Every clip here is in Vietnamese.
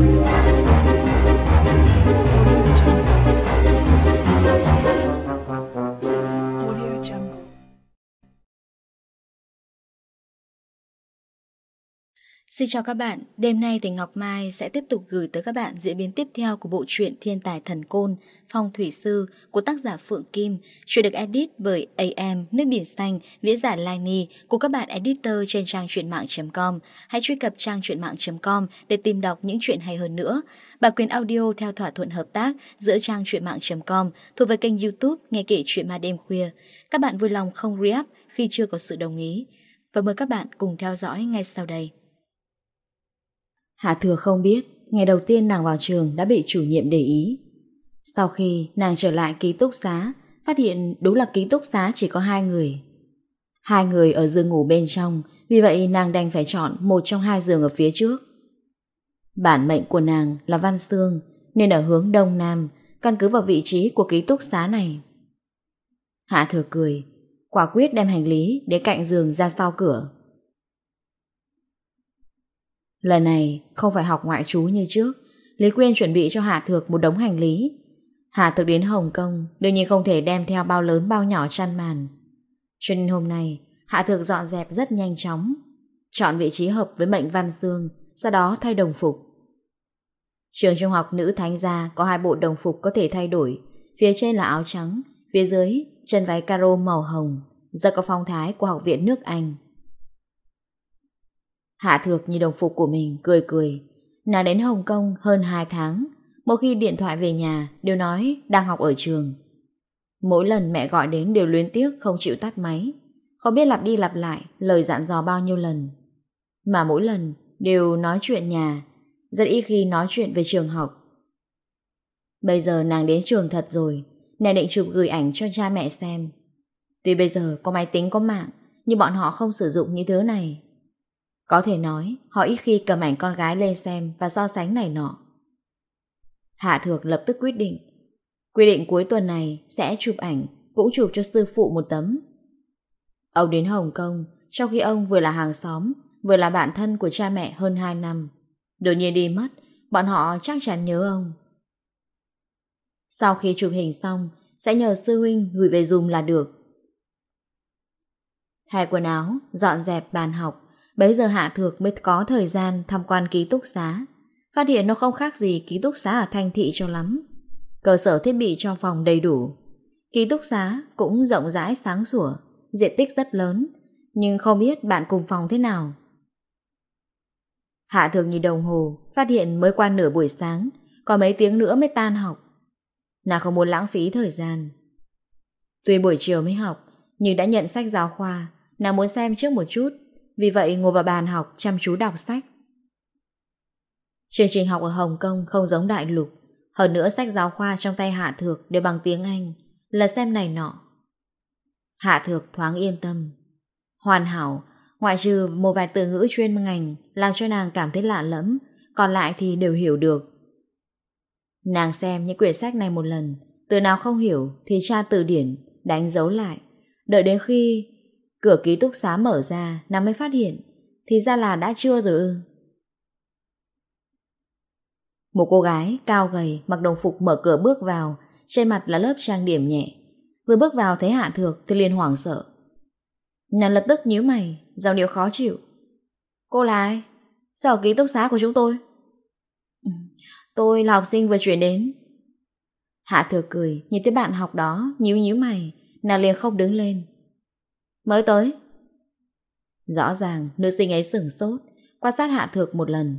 Música Xin chào các bạn, đêm nay thì Ngọc Mai sẽ tiếp tục gửi tới các bạn diễn biến tiếp theo của bộ truyện Thiên tài thần côn, Phong thủy sư của tác giả Phượng Kim, truyện được edit bởi AM Nước biển xanh, viễn giả Laini của các bạn editor trên trang truyện mạng.com. Hãy truy cập trang truyện mạng.com để tìm đọc những truyện hay hơn nữa. Bản quyền audio theo thỏa thuận hợp tác giữa trang truyện mạng.com thuộc về kênh YouTube nghe kể chuyện ma đêm khuya. Các bạn vui lòng không re khi chưa có sự đồng ý. Và mời các bạn cùng theo dõi ngay sau đây. Hạ Thừa không biết, ngày đầu tiên nàng vào trường đã bị chủ nhiệm để ý. Sau khi nàng trở lại ký túc xá, phát hiện đúng là ký túc xá chỉ có hai người. Hai người ở giường ngủ bên trong, vì vậy nàng đành phải chọn một trong hai giường ở phía trước. Bản mệnh của nàng là Văn Sương, nên ở hướng Đông Nam, căn cứ vào vị trí của ký túc xá này. Hạ thừa cười, quả quyết đem hành lý để cạnh giường ra sau cửa. Lần này không phải học ngoại trú như trước, Lý Quyên chuẩn bị cho Hạ Thược một đống hành lý. Hạ Thược đến Hồng Kông đương nhiên không thể đem theo bao lớn bao nhỏ chăn màn. Cho nên hôm nay Hạ Thược dọn dẹp rất nhanh chóng, chọn vị trí hợp với Mệnh Văn xương, sau đó thay đồng phục. Trường trung học nữ thánh gia có hai bộ đồng phục có thể thay đổi, phía trên là áo trắng, phía dưới chân váy caro màu hồng, giờ có phong thái của học viện nước Anh. Hạ Thược như đồng phục của mình cười cười. Nàng đến Hồng Kông hơn 2 tháng, mỗi khi điện thoại về nhà đều nói đang học ở trường. Mỗi lần mẹ gọi đến đều luyến tiếc không chịu tắt máy, không biết lặp đi lặp lại lời dặn dò bao nhiêu lần. Mà mỗi lần đều nói chuyện nhà, rất ít khi nói chuyện về trường học. Bây giờ nàng đến trường thật rồi, nàng định chụp gửi ảnh cho cha mẹ xem. Tuy bây giờ có máy tính có mạng, nhưng bọn họ không sử dụng như thứ này có thể nói, họ ít khi cầm ảnh con gái lên xem và so sánh này nọ. Hạ Thược lập tức quyết định. Quy định cuối tuần này sẽ chụp ảnh, cũng chụp cho sư phụ một tấm. Ông đến Hồng Kông, trong khi ông vừa là hàng xóm, vừa là bạn thân của cha mẹ hơn 2 năm. Đột nhiên đi mất, bọn họ chắc chắn nhớ ông. Sau khi chụp hình xong, sẽ nhờ sư huynh gửi về Zoom là được. Thay quần áo, dọn dẹp bàn học, Bấy giờ Hạ Thược mới có thời gian tham quan ký túc xá. Phát hiện nó không khác gì ký túc xá ở Thanh Thị cho lắm. Cơ sở thiết bị cho phòng đầy đủ. Ký túc xá cũng rộng rãi sáng sủa, diện tích rất lớn, nhưng không biết bạn cùng phòng thế nào. Hạ Thược nhìn đồng hồ, phát hiện mới qua nửa buổi sáng, còn mấy tiếng nữa mới tan học. nào không muốn lãng phí thời gian. Tuy buổi chiều mới học, nhưng đã nhận sách giáo khoa, nào muốn xem trước một chút vì vậy ngồi vào bàn học chăm chú đọc sách. Chương trình học ở Hồng Kông không giống đại lục, hơn nữa sách giáo khoa trong tay Hạ Thược đều bằng tiếng Anh, là xem này nọ. Hạ Thược thoáng yên tâm. Hoàn hảo, ngoại trừ một vài từ ngữ chuyên ngành làm cho nàng cảm thấy lạ lẫm, còn lại thì đều hiểu được. Nàng xem những quyển sách này một lần, từ nào không hiểu thì tra từ điển, đánh dấu lại. Đợi đến khi Cửa ký túc xá mở ra, nàng mới phát hiện, thì ra là đã trưa rồi ư. Một cô gái cao gầy, mặc đồng phục mở cửa bước vào, trên mặt là lớp trang điểm nhẹ. Vừa bước vào thấy Hạ Thược thì liền hoảng sợ. Nàng lập tức nhíu mày, giọng điệu khó chịu. Cô là ai? Sao ở ký túc xá của chúng tôi? Ừ, tôi là học sinh vừa chuyển đến. Hạ Thược cười, nhìn thấy bạn học đó, nhíu nhíu mày, nàng liền không đứng lên, Mới tới. Rõ ràng, nữ sinh ấy sửng sốt, quan sát Hạ Thược một lần.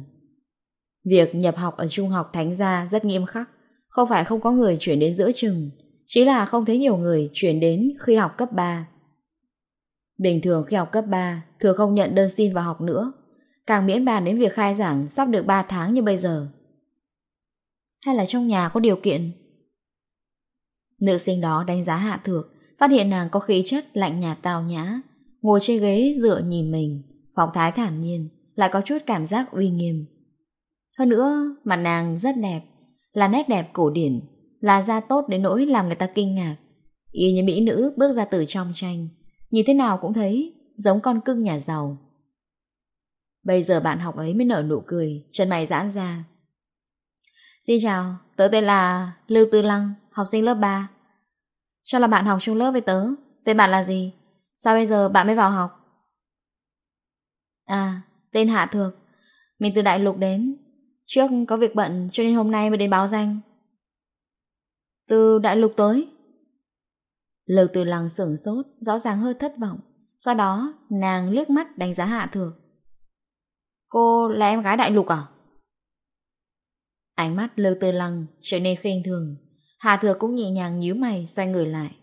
Việc nhập học ở trung học Thánh Gia rất nghiêm khắc, không phải không có người chuyển đến giữa trường chỉ là không thấy nhiều người chuyển đến khi học cấp 3. Bình thường khi học cấp 3, thường không nhận đơn xin vào học nữa, càng miễn bàn đến việc khai giảng sắp được 3 tháng như bây giờ. Hay là trong nhà có điều kiện? Nữ sinh đó đánh giá Hạ Thược Phát hiện nàng có khí chất lạnh nhạt tào nhã, ngồi trên ghế dựa nhìn mình, phong thái thản nhiên, lại có chút cảm giác uy nghiêm. Hơn nữa, mặt nàng rất đẹp, là nét đẹp cổ điển, là da tốt đến nỗi làm người ta kinh ngạc. Y như mỹ nữ bước ra từ trong tranh, nhìn thế nào cũng thấy giống con cưng nhà giàu. Bây giờ bạn học ấy mới nở nụ cười, chân mày giãn ra. Xin chào, tớ tên là Lưu Tư Lăng, học sinh lớp 3. Chắc là bạn học chung lớp với tớ. Tên bạn là gì? Sao bây giờ bạn mới vào học? À tên Hạ Thược. Mình từ Đại Lục đến. Trước có việc bận cho nên hôm nay mới đến báo danh. Từ Đại Lục tới. Lầu từ lằng sửng sốt, Rõ ràng hơi thất vọng. Sau đó, nàng liếc mắt đánh giá Hạ Thược. Cô là em gái Đại Lục à? Ánh mắt lưu tư lăng trở nên khinh thường. Hà Thừa cũng nhẹ nhàng nhíu mày xoay người lại.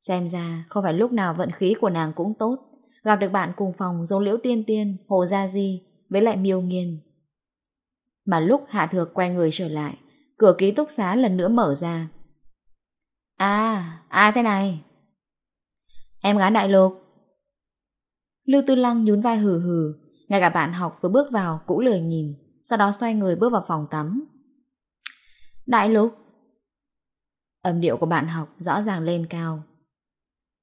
Xem ra không phải lúc nào vận khí của nàng cũng tốt, gặp được bạn cùng phòng giống Liễu Tiên Tiên, Hồ Gia Di với lại Miêu Nghiên. Mà lúc Hạ Thừa quay người trở lại, cửa ký túc xá lần nữa mở ra. À, ai thế này? Em gái đại lục. Lưu Tư Lăng nhún vai hừ hừ, ngay cả bạn học vừa bước vào cũng lười nhìn, sau đó xoay người bước vào phòng tắm. Đại lục, Âm điệu của bạn học rõ ràng lên cao.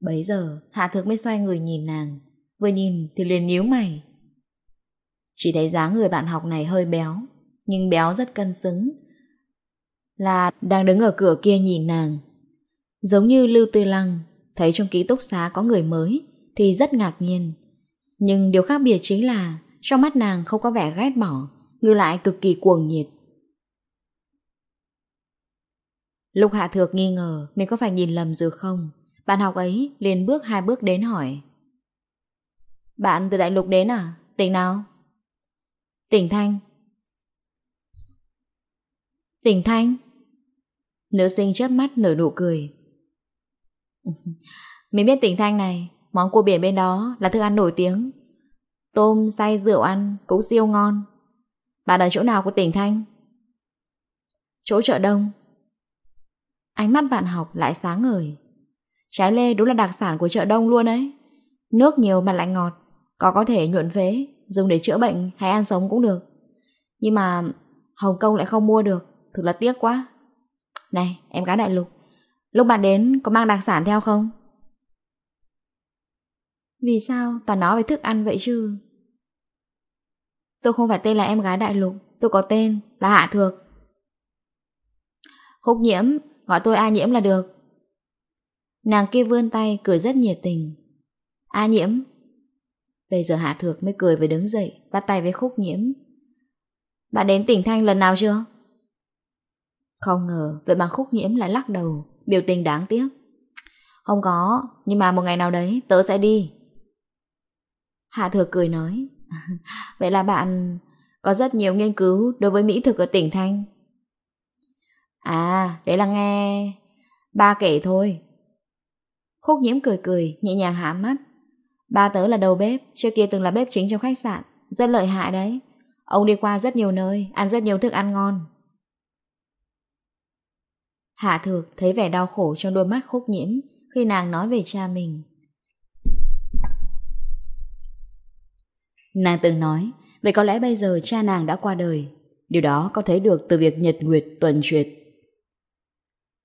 Bấy giờ, Hạ Thược mới xoay người nhìn nàng. Vừa nhìn thì liền nhíu mày. Chỉ thấy dáng người bạn học này hơi béo, nhưng béo rất cân xứng. Là đang đứng ở cửa kia nhìn nàng. Giống như Lưu Tư Lăng, thấy trong ký túc xá có người mới thì rất ngạc nhiên. Nhưng điều khác biệt chính là trong mắt nàng không có vẻ ghét bỏ, ngược lại cực kỳ cuồng nhiệt. Lục Hạ Thược nghi ngờ mình có phải nhìn lầm rồi không, bạn học ấy liền bước hai bước đến hỏi. Bạn từ đại lục đến à? Tỉnh nào? Tỉnh Thanh. Tỉnh Thanh. Nữ sinh chớp mắt nở nụ cười. mình biết tỉnh Thanh này, món cua biển bên đó là thức ăn nổi tiếng. Tôm, say rượu ăn cũng siêu ngon. Bạn ở chỗ nào của tỉnh Thanh? Chỗ chợ đông. Ánh mắt bạn học lại sáng ngời. Trái lê đúng là đặc sản của chợ đông luôn ấy. Nước nhiều mà lại ngọt, có có thể nhuận phế, dùng để chữa bệnh hay ăn sống cũng được. Nhưng mà Hồng Kông lại không mua được, thực là tiếc quá. Này, em gái đại lục, lúc bạn đến có mang đặc sản theo không? Vì sao toàn nói về thức ăn vậy chứ? Tôi không phải tên là em gái đại lục, tôi có tên là Hạ Thược. Khúc nhiễm Gọi tôi A Nhiễm là được. Nàng kia vươn tay, cười rất nhiệt tình. A Nhiễm. Bây giờ Hạ Thược mới cười và đứng dậy, bắt tay với Khúc Nhiễm. Bạn đến tỉnh Thanh lần nào chưa? Không ngờ, vậy mà Khúc Nhiễm lại lắc đầu, biểu tình đáng tiếc. Không có, nhưng mà một ngày nào đấy, tớ sẽ đi. Hạ Thược cười nói, vậy là bạn có rất nhiều nghiên cứu đối với mỹ thực ở tỉnh Thanh. À, để là nghe... Ba kể thôi. Khúc nhiễm cười cười, nhẹ nhàng hạ mắt. Ba tớ là đầu bếp, trước kia từng là bếp chính trong khách sạn. Rất lợi hại đấy. Ông đi qua rất nhiều nơi, ăn rất nhiều thức ăn ngon. Hạ thược thấy vẻ đau khổ trong đôi mắt khúc nhiễm khi nàng nói về cha mình. Nàng từng nói, vậy có lẽ bây giờ cha nàng đã qua đời. Điều đó có thấy được từ việc nhật nguyệt tuần truyệt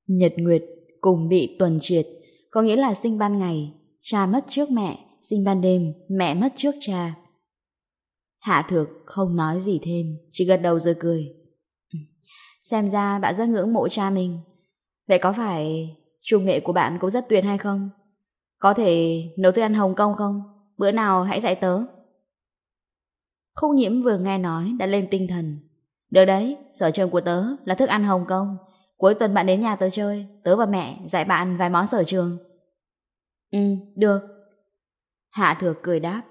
Nhật Nguyệt cùng bị tuần triệt, có nghĩa là sinh ban ngày, cha mất trước mẹ, sinh ban đêm, mẹ mất trước cha. Hạ Thược không nói gì thêm, chỉ gật đầu rồi cười. Xem ra bạn rất ngưỡng mộ cha mình. Vậy có phải trung nghệ của bạn cũng rất tuyệt hay không? Có thể nấu thức ăn Hồng Kông không? Bữa nào hãy dạy tớ. Khúc nhiễm vừa nghe nói đã lên tinh thần. Được đấy, sở trường của tớ là thức ăn Hồng Kông. Cuối tuần bạn đến nhà tớ chơi, tớ và mẹ dạy bạn vài món sở trường. Ừ, được. Hạ thừa cười đáp.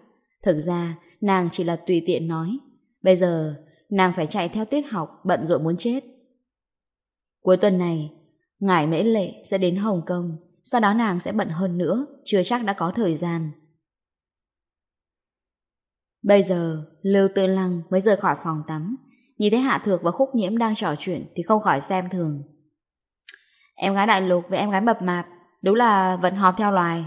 Thực ra, nàng chỉ là tùy tiện nói. Bây giờ, nàng phải chạy theo tiết học, bận rộn muốn chết. Cuối tuần này, ngài mễ lệ sẽ đến Hồng Kông, sau đó nàng sẽ bận hơn nữa, chưa chắc đã có thời gian. Bây giờ, Lưu Tư Lăng mới rời khỏi phòng tắm, nhìn thấy Hạ Thược và Khúc Nhiễm đang trò chuyện thì không khỏi xem thường. Em gái đại lục với em gái mập mạp, Đúng là vẫn họp theo loài.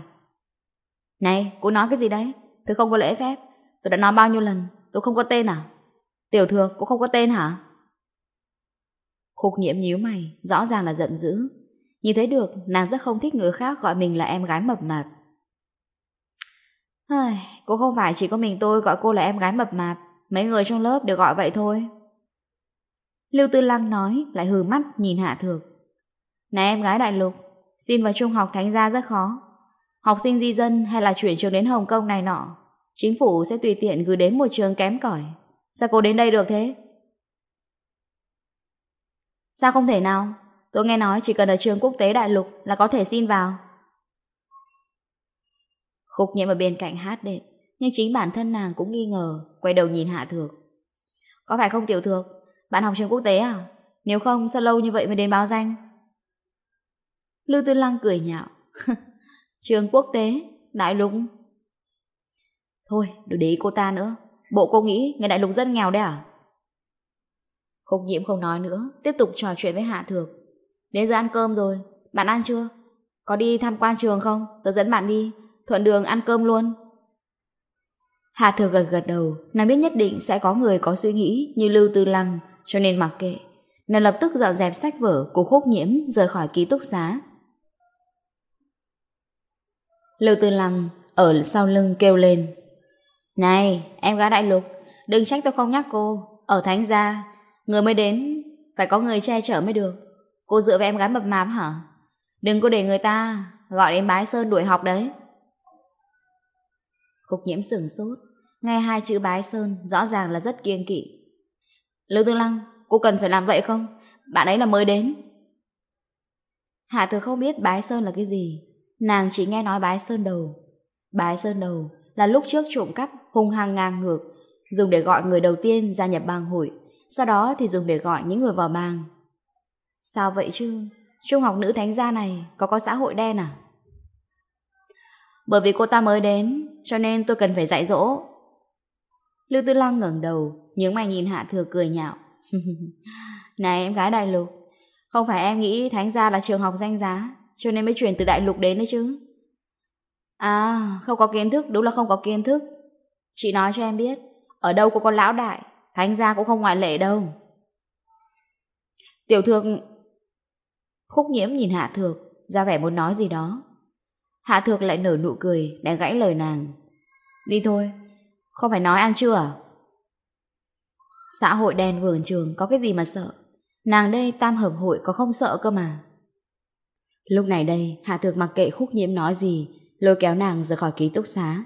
Này, cô nói cái gì đấy? Tôi không có lễ phép. Tôi đã nói bao nhiêu lần, Tôi không có tên à? Tiểu thừa, cô không có tên hả? Khúc nhiễm nhíu mày, Rõ ràng là giận dữ. Nhìn thấy được, nàng rất không thích người khác Gọi mình là em gái mập mạp. Cô không phải chỉ có mình tôi gọi cô là em gái mập mạp, Mấy người trong lớp đều gọi vậy thôi. Lưu Tư Lăng nói, Lại hừ mắt nhìn Hạ Thược. Này em gái đại lục, xin vào trung học thánh gia rất khó. Học sinh di dân hay là chuyển trường đến Hồng Kông này nọ, chính phủ sẽ tùy tiện gửi đến một trường kém cỏi. Sao cô đến đây được thế? Sao không thể nào? Tôi nghe nói chỉ cần ở trường quốc tế đại lục là có thể xin vào. Khúc nhiễm ở bên cạnh hát đệm, nhưng chính bản thân nàng cũng nghi ngờ, quay đầu nhìn Hạ Thược. Có phải không Tiểu Thược? Bạn học trường quốc tế à? Nếu không, sao lâu như vậy mới đến báo danh? Lưu Tư Lăng cười nhạo. Trường quốc tế, đại lục. Thôi, đừng để ý cô ta nữa. Bộ cô nghĩ người đại lục rất nghèo đấy à? Khúc nhiễm không nói nữa, tiếp tục trò chuyện với Hạ Thược. Đến giờ ăn cơm rồi, bạn ăn chưa? Có đi tham quan trường không? Tớ dẫn bạn đi, thuận đường ăn cơm luôn. Hạ Thược gật gật đầu, nàng biết nhất định sẽ có người có suy nghĩ như Lưu Tư Lăng, cho nên mặc kệ. Nàng lập tức dọn dẹp sách vở của khúc nhiễm rời khỏi ký túc xá, Lưu Tư Lăng ở sau lưng kêu lên. Này, em gái đại lục, đừng trách tôi không nhắc cô. Ở Thánh Gia, người mới đến, phải có người che chở mới được. Cô dựa vào em gái mập mạp hả? Đừng có để người ta gọi đến bái sơn đuổi học đấy. Cục nhiễm sửng sốt, nghe hai chữ bái sơn rõ ràng là rất kiêng kỵ. Lưu Tư Lăng, cô cần phải làm vậy không? Bạn ấy là mới đến. Hạ thừa không biết bái sơn là cái gì, Nàng chỉ nghe nói bái sơn đầu. Bái sơn đầu là lúc trước trộm cắp hung hăng ngang ngược, dùng để gọi người đầu tiên gia nhập bang hội, sau đó thì dùng để gọi những người vào bang. Sao vậy chứ? Trung học nữ thánh gia này có có xã hội đen à? Bởi vì cô ta mới đến, cho nên tôi cần phải dạy dỗ. Lưu Tư Lăng ngẩng đầu, nhướng mày nhìn Hạ Thừa cười nhạo. Này em gái đại lục, không phải em nghĩ thánh gia là trường học danh giá, cho nên mới chuyển từ đại lục đến đấy chứ. À, không có kiến thức, đúng là không có kiến thức. Chị nói cho em biết, ở đâu có con lão đại, thánh gia cũng không ngoại lệ đâu. Tiểu thược... Khúc nhiễm nhìn hạ thược, ra vẻ muốn nói gì đó. Hạ thược lại nở nụ cười, đã gãy lời nàng. Đi thôi, không phải nói ăn chưa à? Xã hội đen vườn trường có cái gì mà sợ? Nàng đây tam hợp hội có không sợ cơ mà. Lúc này đây, Hạ Thược mặc kệ khúc nhiễm nói gì, lôi kéo nàng rời khỏi ký túc xá.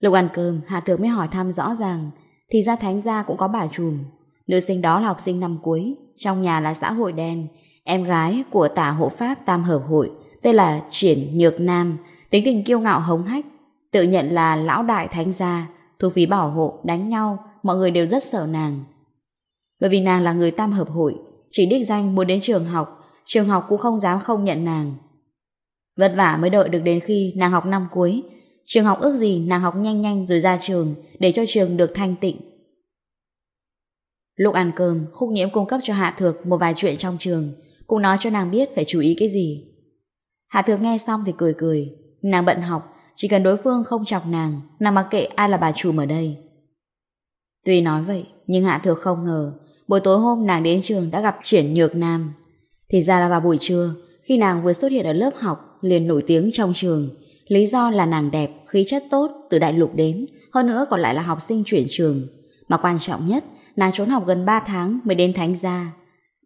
Lúc ăn cơm, Hạ Thược mới hỏi thăm rõ ràng, thì ra Thánh Gia cũng có bà trùm. Nữ sinh đó là học sinh năm cuối, trong nhà là xã hội đen, em gái của tả hộ pháp tam hợp hội, tên là Triển Nhược Nam, tính tình kiêu ngạo hống hách, tự nhận là lão đại Thánh Gia, thu phí bảo hộ, đánh nhau, mọi người đều rất sợ nàng. Bởi vì nàng là người tam hợp hội, chỉ đích danh muốn đến trường học trường học cũng không dám không nhận nàng. Vất vả mới đợi được đến khi nàng học năm cuối, trường học ước gì nàng học nhanh nhanh rồi ra trường để cho trường được thanh tịnh. Lúc ăn cơm, Khúc Nhiễm cung cấp cho Hạ Thược một vài chuyện trong trường, cũng nói cho nàng biết phải chú ý cái gì. Hạ Thược nghe xong thì cười cười, nàng bận học, chỉ cần đối phương không chọc nàng, nàng mặc kệ ai là bà chủ ở đây. Tuy nói vậy, nhưng Hạ Thược không ngờ, buổi tối hôm nàng đến trường đã gặp triển nhược nam. Thì ra là vào buổi trưa, khi nàng vừa xuất hiện ở lớp học, liền nổi tiếng trong trường. Lý do là nàng đẹp, khí chất tốt, từ đại lục đến, hơn nữa còn lại là học sinh chuyển trường. Mà quan trọng nhất, nàng trốn học gần 3 tháng mới đến Thánh Gia.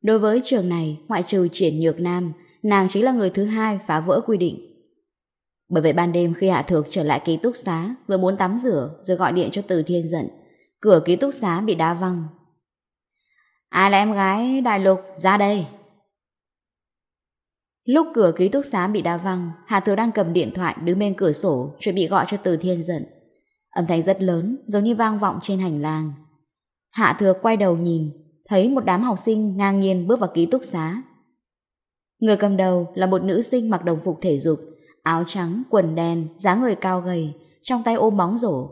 Đối với trường này, ngoại trừ triển nhược nam, nàng chính là người thứ hai phá vỡ quy định. Bởi vậy ban đêm khi Hạ Thược trở lại ký túc xá, vừa muốn tắm rửa rồi gọi điện cho Từ Thiên giận. Cửa ký túc xá bị đá văng. Ai là em gái Đại Lục, ra đây. Lúc cửa ký túc xá bị đa văng, Hà thừa đang cầm điện thoại đứng bên cửa sổ chuẩn bị gọi cho Từ Thiên giận. Âm thanh rất lớn, giống như vang vọng trên hành lang. Hạ Thừa quay đầu nhìn, thấy một đám học sinh ngang nhiên bước vào ký túc xá. Người cầm đầu là một nữ sinh mặc đồng phục thể dục, áo trắng, quần đen, dáng người cao gầy, trong tay ôm bóng rổ.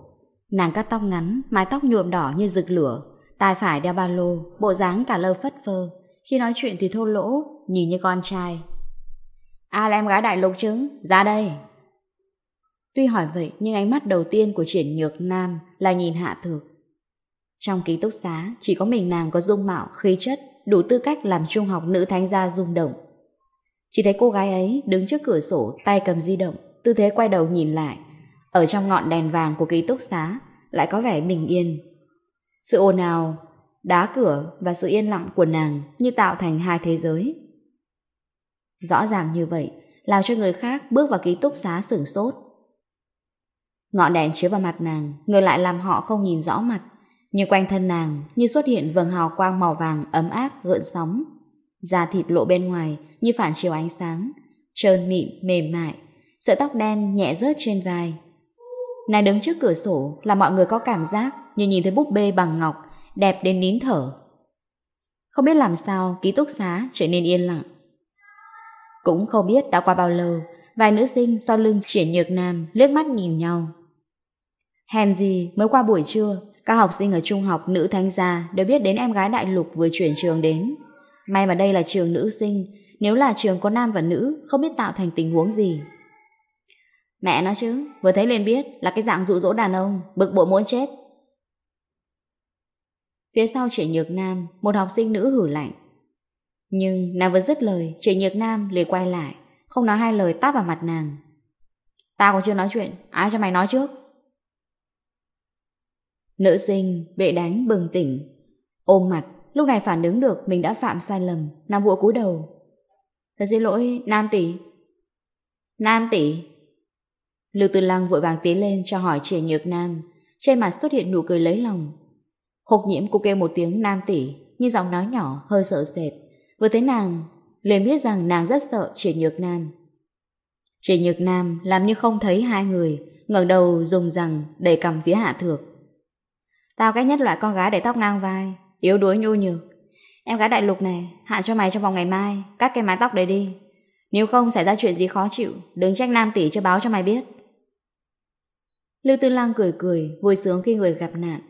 Nàng cắt tóc ngắn, mái tóc nhuộm đỏ như rực lửa, tai phải đeo ba lô, bộ dáng cả lơ phất phơ. Khi nói chuyện thì thô lỗ, nhìn như con trai, Ai là em gái đại lục chứ? Ra đây! Tuy hỏi vậy nhưng ánh mắt đầu tiên của triển nhược nam là nhìn hạ thược. Trong ký túc xá chỉ có mình nàng có dung mạo, khí chất, đủ tư cách làm trung học nữ thánh gia rung động. Chỉ thấy cô gái ấy đứng trước cửa sổ tay cầm di động, tư thế quay đầu nhìn lại. Ở trong ngọn đèn vàng của ký túc xá lại có vẻ bình yên. Sự ồn ào, đá cửa và sự yên lặng của nàng như tạo thành hai thế giới Rõ ràng như vậy, làm cho người khác bước vào ký túc xá sửng sốt. Ngọn đèn chiếu vào mặt nàng, ngược lại làm họ không nhìn rõ mặt, nhưng quanh thân nàng như xuất hiện vầng hào quang màu vàng ấm áp gợn sóng. Da thịt lộ bên ngoài như phản chiếu ánh sáng, trơn mịn, mềm mại, sợi tóc đen nhẹ rớt trên vai. Nàng đứng trước cửa sổ là mọi người có cảm giác như nhìn thấy búp bê bằng ngọc, đẹp đến nín thở. Không biết làm sao ký túc xá trở nên yên lặng. Cũng không biết đã qua bao lâu, vài nữ sinh sau lưng triển nhược nam liếc mắt nhìn nhau. Hèn gì mới qua buổi trưa, các học sinh ở trung học nữ thanh gia đều biết đến em gái đại lục vừa chuyển trường đến. May mà đây là trường nữ sinh, nếu là trường có nam và nữ, không biết tạo thành tình huống gì. Mẹ nó chứ, vừa thấy liền biết là cái dạng dụ dỗ đàn ông, bực bộ muốn chết. Phía sau chỉ nhược nam, một học sinh nữ hử lạnh. Nhưng nàng vừa dứt lời, Trịnh Nhược Nam liền quay lại, không nói hai lời tát vào mặt nàng. Tao còn chưa nói chuyện, ai cho mày nói trước? Nữ sinh bị đánh bừng tỉnh, ôm mặt, lúc này phản ứng được mình đã phạm sai lầm, nàng vụa cúi đầu. Thật xin lỗi, Nam tỷ. Nam tỷ. Lưu Tư Lăng vội vàng tiến lên cho hỏi trẻ Nhược Nam, trên mặt xuất hiện nụ cười lấy lòng. Khục nhiễm cô kêu một tiếng Nam tỷ, như giọng nói nhỏ, hơi sợ sệt. Vừa thấy nàng, liền biết rằng nàng rất sợ Triển Nhược Nam. Triển Nhược Nam làm như không thấy hai người, ngẩng đầu dùng rằng để cầm phía Hạ Thược. Tao ghét nhất loại con gái để tóc ngang vai, yếu đuối nhu nhược. Em gái đại lục này, hạn cho mày trong vòng ngày mai, cắt cái mái tóc đấy đi. Nếu không xảy ra chuyện gì khó chịu, đừng trách nam tỷ cho báo cho mày biết. Lưu Tư Lang cười cười, vui sướng khi người gặp nạn.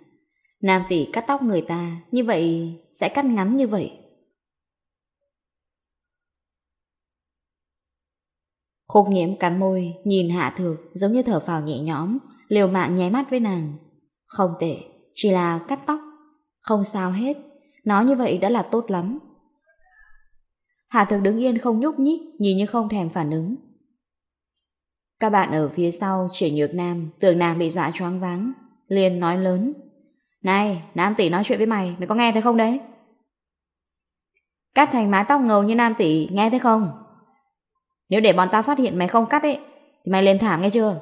Nam tỷ cắt tóc người ta, như vậy sẽ cắt ngắn như vậy, Khúc nhiễm cắn môi, nhìn hạ thược giống như thở phào nhẹ nhõm, liều mạng nháy mắt với nàng. Không tệ, chỉ là cắt tóc. Không sao hết, nó như vậy đã là tốt lắm. Hạ thược đứng yên không nhúc nhích, nhìn như không thèm phản ứng. Các bạn ở phía sau chỉ nhược nam, tưởng nàng bị dọa choáng váng, liền nói lớn. Này, nam tỷ nói chuyện với mày, mày có nghe thấy không đấy? Cắt thành mái tóc ngầu như nam tỷ, nghe thấy không? Nếu để bọn ta phát hiện mày không cắt ấy, thì mày lên thảm nghe chưa?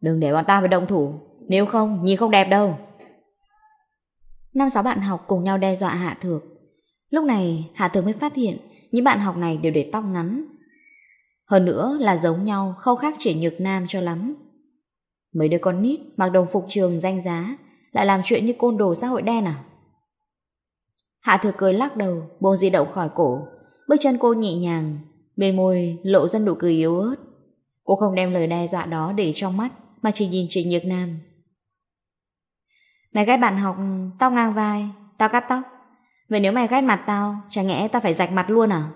Đừng để bọn ta phải động thủ, nếu không nhìn không đẹp đâu. Năm sáu bạn học cùng nhau đe dọa Hạ Thược. Lúc này Hạ Thược mới phát hiện những bạn học này đều để tóc ngắn. Hơn nữa là giống nhau, khâu khác chỉ nhược nam cho lắm. Mấy đứa con nít mặc đồng phục trường danh giá lại làm chuyện như côn đồ xã hội đen à? Hạ Thược cười lắc đầu, buông di động khỏi cổ, bước chân cô nhẹ nhàng bên môi lộ ra nụ cười yếu ớt. Cô không đem lời đe dọa đó để trong mắt, mà chỉ nhìn Trịnh Nhược Nam. Mày ghét bạn học, tao ngang vai, tao cắt tóc. Vậy nếu mày ghét mặt tao, chẳng nhẽ tao phải rạch mặt luôn à?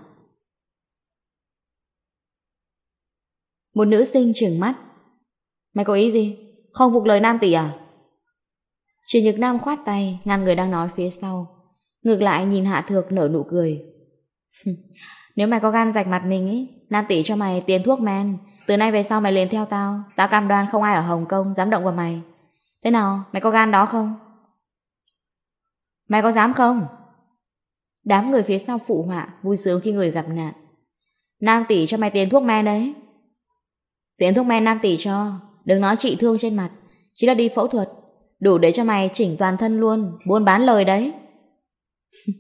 Một nữ sinh trừng mắt. Mày có ý gì? Không phục lời nam tỷ à? Trịnh Nhược Nam khoát tay, ngăn người đang nói phía sau. Ngược lại nhìn Hạ Thược nở nụ cười. Nếu mày có gan rạch mặt mình ý, Nam tỷ cho mày tiền thuốc men. Từ nay về sau mày liền theo tao, tao cam đoan không ai ở Hồng Kông dám động vào mày. Thế nào, mày có gan đó không? Mày có dám không? Đám người phía sau phụ họa vui sướng khi người gặp nạn. Nam tỷ cho mày tiền thuốc men đấy. Tiền thuốc men Nam tỷ cho, đừng nói chị thương trên mặt, chỉ là đi phẫu thuật, đủ để cho mày chỉnh toàn thân luôn, buôn bán lời đấy.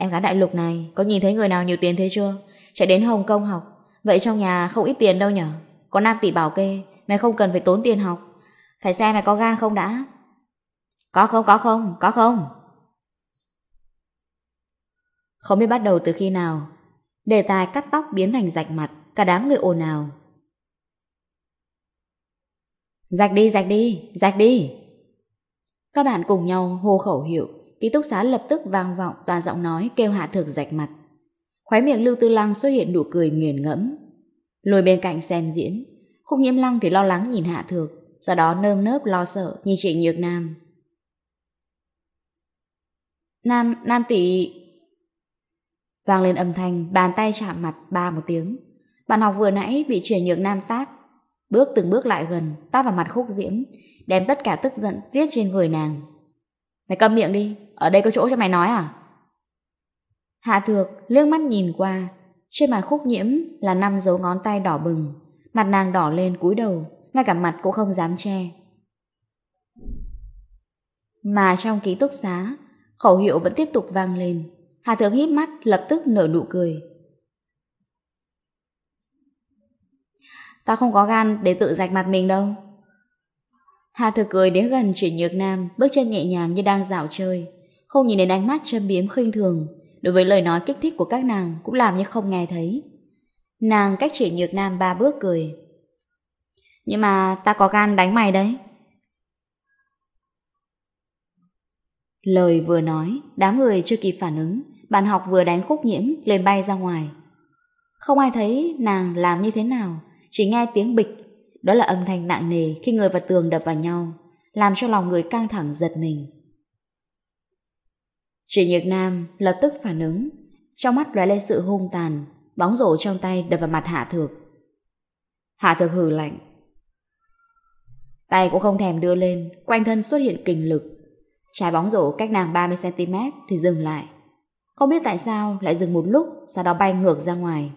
Em gái đại lục này có nhìn thấy người nào nhiều tiền thế chưa? Chạy đến Hồng Kông học, vậy trong nhà không ít tiền đâu nhở? Có nam tỷ bảo kê, mẹ không cần phải tốn tiền học. Phải xem mẹ có gan không đã. Có không, có không, có không? Không biết bắt đầu từ khi nào, đề tài cắt tóc biến thành rạch mặt, cả đám người ồn ào. Rạch đi, rạch đi, rạch đi. Các bạn cùng nhau hô khẩu hiệu ký túc xá lập tức vang vọng toàn giọng nói kêu hạ thực rạch mặt. khoái miệng Lưu Tư Lăng xuất hiện nụ cười nghiền ngẫm. Lùi bên cạnh xem diễn, khúc nhiễm lăng thì lo lắng nhìn hạ thực, sau đó nơm nớp lo sợ nhìn trịnh nhược nam. Nam, nam tỷ... Vang lên âm thanh, bàn tay chạm mặt ba một tiếng. Bạn học vừa nãy bị chuyển nhược nam tác, bước từng bước lại gần, tát vào mặt khúc diễm, đem tất cả tức giận tiết trên người nàng. Mày câm miệng đi, ở đây có chỗ cho mày nói à? Hạ thược liếc mắt nhìn qua, trên mặt khúc nhiễm là năm dấu ngón tay đỏ bừng, mặt nàng đỏ lên cúi đầu, ngay cả mặt cũng không dám che. Mà trong ký túc xá, khẩu hiệu vẫn tiếp tục vang lên. Hạ Thượng hít mắt lập tức nở nụ cười. Tao không có gan để tự rạch mặt mình đâu. Hà Thực cười đến gần Triển Nhược Nam, bước chân nhẹ nhàng như đang dạo chơi, không nhìn đến ánh mắt châm biếm khinh thường, đối với lời nói kích thích của các nàng cũng làm như không nghe thấy. Nàng cách Triển Nhược Nam ba bước cười. Nhưng mà ta có gan đánh mày đấy. Lời vừa nói, đám người chưa kịp phản ứng, bạn học vừa đánh khúc nhiễm lên bay ra ngoài. Không ai thấy nàng làm như thế nào, chỉ nghe tiếng bịch đó là âm thanh nặng nề khi người và tường đập vào nhau, làm cho lòng người căng thẳng giật mình. Chỉ Nhược Nam lập tức phản ứng, trong mắt lóe lên sự hung tàn, bóng rổ trong tay đập vào mặt Hạ Thược. Hạ Thược hừ lạnh. Tay cũng không thèm đưa lên, quanh thân xuất hiện kình lực. Trái bóng rổ cách nàng 30cm thì dừng lại. Không biết tại sao lại dừng một lúc, sau đó bay ngược ra ngoài.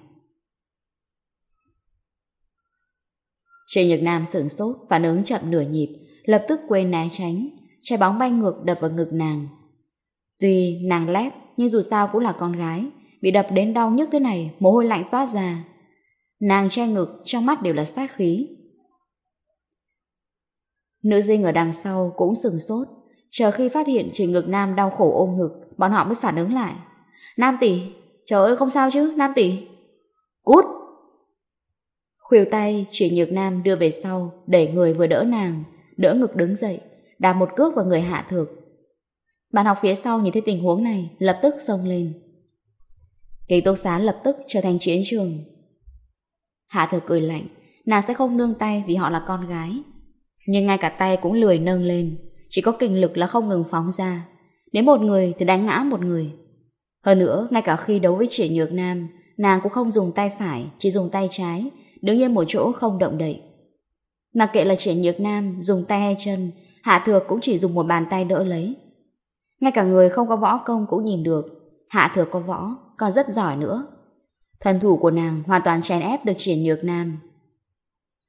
Trên Nhật Nam sửng sốt, phản ứng chậm nửa nhịp, lập tức quên né tránh, trái bóng bay ngược đập vào ngực nàng. Tuy nàng lép, nhưng dù sao cũng là con gái, bị đập đến đau nhức thế này, mồ hôi lạnh toát ra. Nàng che ngực, trong mắt đều là sát khí. Nữ dinh ở đằng sau cũng sừng sốt, chờ khi phát hiện chỉ ngực Nam đau khổ ôm ngực, bọn họ mới phản ứng lại. Nam tỷ, trời ơi không sao chứ, Nam tỷ. Cút! Khuỷu tay chỉ Nhược Nam đưa về sau, để người vừa đỡ nàng, đỡ ngực đứng dậy, đạp một cước vào người Hạ Thược. Bạn học phía sau nhìn thấy tình huống này, lập tức xông lên. Ký túc xá lập tức trở thành chiến trường. Hạ Thược cười lạnh, nàng sẽ không nương tay vì họ là con gái. Nhưng ngay cả tay cũng lười nâng lên, chỉ có kinh lực là không ngừng phóng ra. nếu một người thì đánh ngã một người. Hơn nữa, ngay cả khi đấu với chỉ Nhược Nam, nàng cũng không dùng tay phải, chỉ dùng tay trái, đứng yên một chỗ không động đậy. Mặc kệ là triển nhược nam dùng tay hay chân, Hạ Thược cũng chỉ dùng một bàn tay đỡ lấy. Ngay cả người không có võ công cũng nhìn được, Hạ Thược có võ, còn rất giỏi nữa. Thần thủ của nàng hoàn toàn chèn ép được triển nhược nam.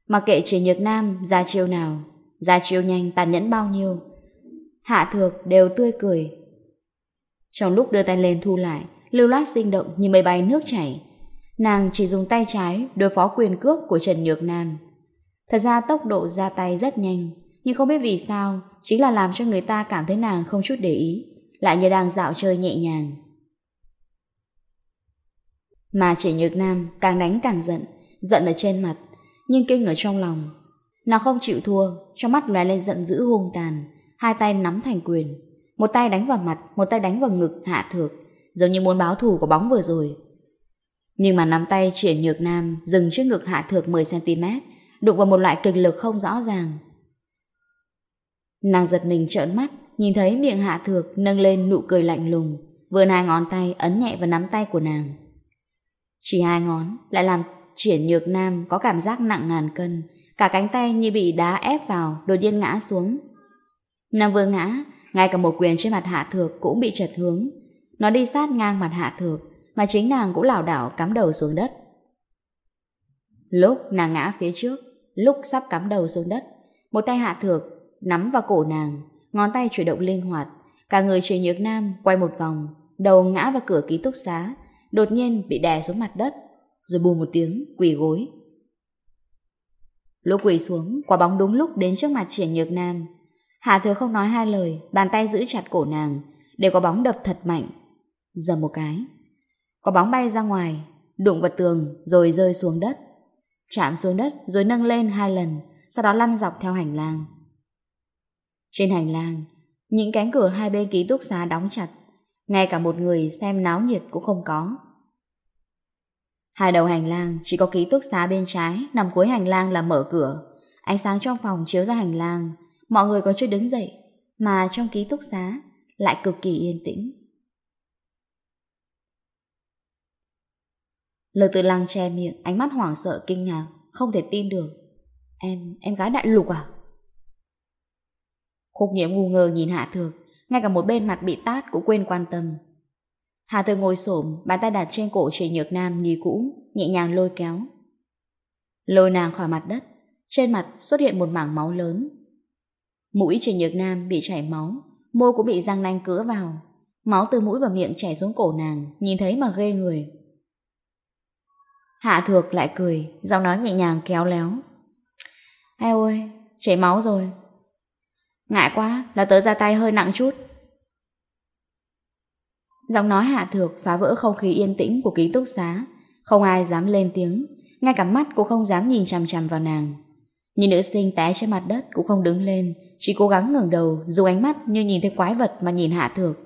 Mặc kệ triển nhược nam ra chiêu nào, ra chiêu nhanh tàn nhẫn bao nhiêu, Hạ Thược đều tươi cười. Trong lúc đưa tay lên thu lại, lưu loát sinh động như mây bay nước chảy, Nàng chỉ dùng tay trái đối phó quyền cước của Trần Nhược Nam. Thật ra tốc độ ra tay rất nhanh, nhưng không biết vì sao, chính là làm cho người ta cảm thấy nàng không chút để ý, lại như đang dạo chơi nhẹ nhàng. Mà Trần Nhược Nam càng đánh càng giận, giận ở trên mặt, nhưng kinh ở trong lòng. Nàng không chịu thua, trong mắt lóe lên giận dữ hung tàn, hai tay nắm thành quyền, một tay đánh vào mặt, một tay đánh vào ngực hạ thược, giống như muốn báo thù của bóng vừa rồi. Nhưng mà nắm tay triển nhược nam dừng trước ngực hạ thược 10cm, đụng vào một loại kịch lực không rõ ràng. Nàng giật mình trợn mắt, nhìn thấy miệng hạ thược nâng lên nụ cười lạnh lùng, vừa hai ngón tay ấn nhẹ vào nắm tay của nàng. Chỉ hai ngón lại làm triển nhược nam có cảm giác nặng ngàn cân, cả cánh tay như bị đá ép vào, đột nhiên ngã xuống. Nàng vừa ngã, ngay cả một quyền trên mặt hạ thược cũng bị chật hướng. Nó đi sát ngang mặt hạ thược, mà chính nàng cũng lảo đảo cắm đầu xuống đất. Lúc nàng ngã phía trước, lúc sắp cắm đầu xuống đất, một tay hạ thược nắm vào cổ nàng, ngón tay chuyển động linh hoạt, cả người Trề Nhược Nam quay một vòng, đầu ngã vào cửa ký túc xá, đột nhiên bị đè xuống mặt đất, rồi bù một tiếng quỳ gối. Lúc quỳ xuống, quả bóng đúng lúc đến trước mặt Trề Nhược Nam. Hạ Thừa không nói hai lời, bàn tay giữ chặt cổ nàng, để quả bóng đập thật mạnh. Giờ một cái, có bóng bay ra ngoài, đụng vào tường rồi rơi xuống đất. Chạm xuống đất rồi nâng lên hai lần, sau đó lăn dọc theo hành lang. Trên hành lang, những cánh cửa hai bên ký túc xá đóng chặt, ngay cả một người xem náo nhiệt cũng không có. Hai đầu hành lang chỉ có ký túc xá bên trái nằm cuối hành lang là mở cửa. Ánh sáng trong phòng chiếu ra hành lang, mọi người còn chưa đứng dậy, mà trong ký túc xá lại cực kỳ yên tĩnh. lời tư lăng che miệng, ánh mắt hoảng sợ kinh ngạc, không thể tin được. Em, em gái đại lục à? Khúc nhiễm ngu ngơ nhìn Hạ Thược, ngay cả một bên mặt bị tát cũng quên quan tâm. Hạ Thược ngồi xổm, bàn tay đặt trên cổ Trịnh Nhược Nam như cũ, nhẹ nhàng lôi kéo. Lôi nàng khỏi mặt đất, trên mặt xuất hiện một mảng máu lớn. Mũi Trịnh Nhược Nam bị chảy máu, môi cũng bị răng nanh cứa vào. Máu từ mũi và miệng chảy xuống cổ nàng, nhìn thấy mà ghê người. Hạ thược lại cười, giọng nói nhẹ nhàng kéo léo. Ai ôi, chảy máu rồi. Ngại quá, là tớ ra tay hơi nặng chút. Giọng nói hạ thược phá vỡ không khí yên tĩnh của ký túc xá. Không ai dám lên tiếng, ngay cả mắt cũng không dám nhìn chằm chằm vào nàng. Nhìn nữ sinh té trên mặt đất cũng không đứng lên, chỉ cố gắng ngẩng đầu dù ánh mắt như nhìn thấy quái vật mà nhìn hạ thược.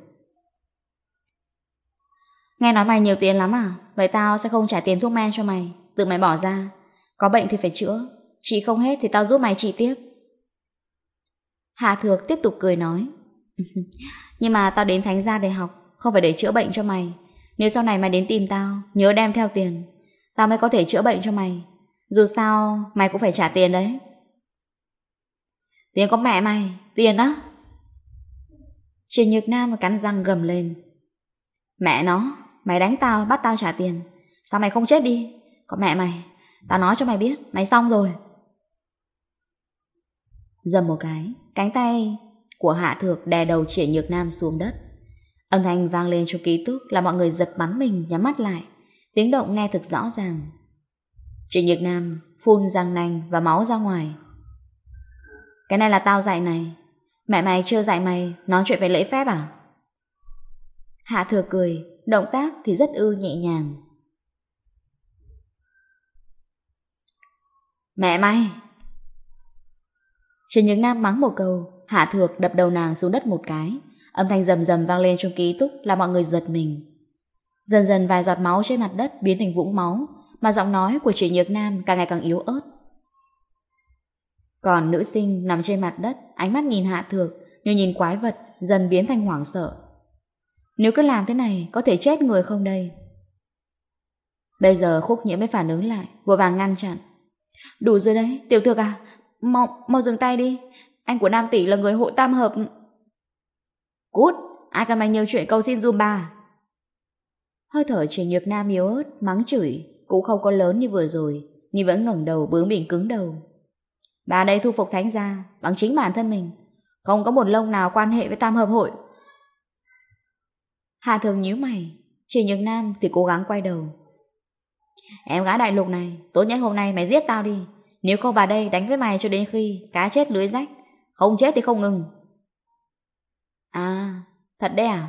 Nghe nói mày nhiều tiền lắm à? Vậy tao sẽ không trả tiền thuốc men cho mày. Tự mày bỏ ra. Có bệnh thì phải chữa. Chị không hết thì tao giúp mày trị tiếp. Hạ Thược tiếp tục cười nói. Nhưng mà tao đến Thánh Gia để học, Không phải để chữa bệnh cho mày. Nếu sau này mày đến tìm tao, Nhớ đem theo tiền. Tao mới có thể chữa bệnh cho mày. Dù sao, mày cũng phải trả tiền đấy. Tiền có mẹ mày. Tiền đó Trình Nhược Nam cắn răng gầm lên. Mẹ nó? Mày đánh tao, bắt tao trả tiền. Sao mày không chết đi? Có mẹ mày, tao nói cho mày biết, mày xong rồi. Dầm một cái, cánh tay của Hạ Thược đè đầu Triển Nhược Nam xuống đất. Âm thanh vang lên trong ký túc là mọi người giật bắn mình nhắm mắt lại. Tiếng động nghe thực rõ ràng. Triển Nhược Nam phun răng nanh và máu ra ngoài. Cái này là tao dạy này. Mẹ mày chưa dạy mày, nói chuyện về lễ phép à? Hạ Thược cười, động tác thì rất ư nhẹ nhàng. Mẹ mày! Trần Nhược Nam mắng một câu, Hạ Thược đập đầu nàng xuống đất một cái, âm thanh rầm rầm vang lên trong ký túc là mọi người giật mình. Dần dần vài giọt máu trên mặt đất biến thành vũng máu, mà giọng nói của Trần Nhược Nam càng ngày càng yếu ớt. Còn nữ sinh nằm trên mặt đất, ánh mắt nhìn Hạ Thược, như nhìn quái vật, dần biến thành hoảng sợ. Nếu cứ làm thế này có thể chết người không đây? Bây giờ khúc nhiễm mới phản ứng lại, vội vàng ngăn chặn. Đủ rồi đấy, tiểu thực à, mau, mau dừng tay đi. Anh của Nam Tỷ là người hộ tam hợp. Cút, ai cầm anh nhiều chuyện cầu xin dùm bà. Hơi thở trình nhược Nam yếu ớt, mắng chửi, cũng không có lớn như vừa rồi, nhưng vẫn ngẩng đầu bướng bỉnh cứng đầu. Bà đây thu phục thánh gia bằng chính bản thân mình, không có một lông nào quan hệ với tam hợp hội. Hà Thường nhíu mày, Chỉ Nhược Nam thì cố gắng quay đầu. Em gái đại lục này, tốt nhất hôm nay mày giết tao đi. Nếu không bà đây đánh với mày cho đến khi cá chết lưới rách, không chết thì không ngừng. À, thật đấy à?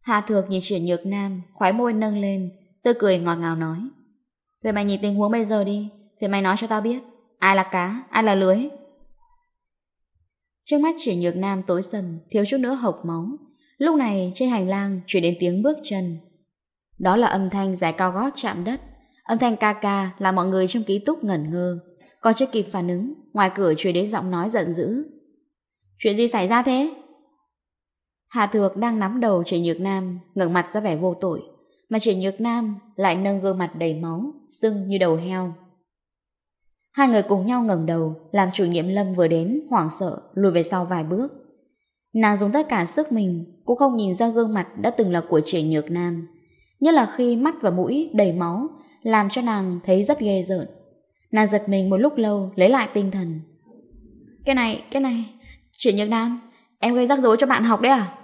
Hà Thược nhìn chuyển nhược nam, khoái môi nâng lên, tươi cười ngọt ngào nói. Về mày nhìn tình huống bây giờ đi, về mày nói cho tao biết, ai là cá, ai là lưới. Trước mắt chỉ nhược nam tối sầm, thiếu chút nữa hộc máu, Lúc này trên hành lang chuyển đến tiếng bước chân. Đó là âm thanh giải cao gót chạm đất. Âm thanh ca ca là mọi người trong ký túc ngẩn ngơ. Còn chưa kịp phản ứng, ngoài cửa chuyển đến giọng nói giận dữ. Chuyện gì xảy ra thế? Hà Thược đang nắm đầu Triển Nhược Nam, ngẩng mặt ra vẻ vô tội, mà Triển Nhược Nam lại nâng gương mặt đầy máu, sưng như đầu heo. Hai người cùng nhau ngẩng đầu, làm chủ nhiệm Lâm vừa đến, hoảng sợ, lùi về sau vài bước. Nàng dùng tất cả sức mình Cũng không nhìn ra gương mặt đã từng là của trẻ nhược nam. Nhất là khi mắt và mũi đầy máu Làm cho nàng thấy rất ghê rợn. Nàng giật mình một lúc lâu Lấy lại tinh thần. Cái này, cái này trẻ nhược nam Em gây rắc rối cho bạn học đấy à?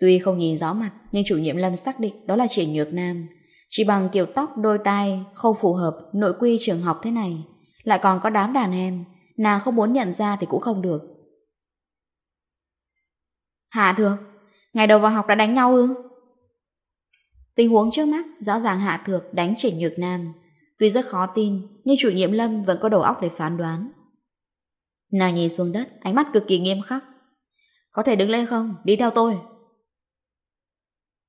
Tuy không nhìn rõ mặt Nhưng chủ nhiệm Lâm xác định đó là trẻ nhược nam. Chỉ bằng kiểu tóc đôi tai Không phù hợp nội quy trường học thế này Lại còn có đám đàn em Nàng không muốn nhận ra thì cũng không được. Hà Thược, ngày đầu vào học đã đánh nhau ư? Tình huống trước mắt, rõ ràng Hạ Thược đánh trẻ Nhược Nam. Tuy rất khó tin, nhưng chủ nhiệm Lâm vẫn có đầu óc để phán đoán. Nàng nhìn xuống đất, ánh mắt cực kỳ nghiêm khắc. Có thể đứng lên không? Đi theo tôi.